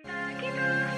んだけど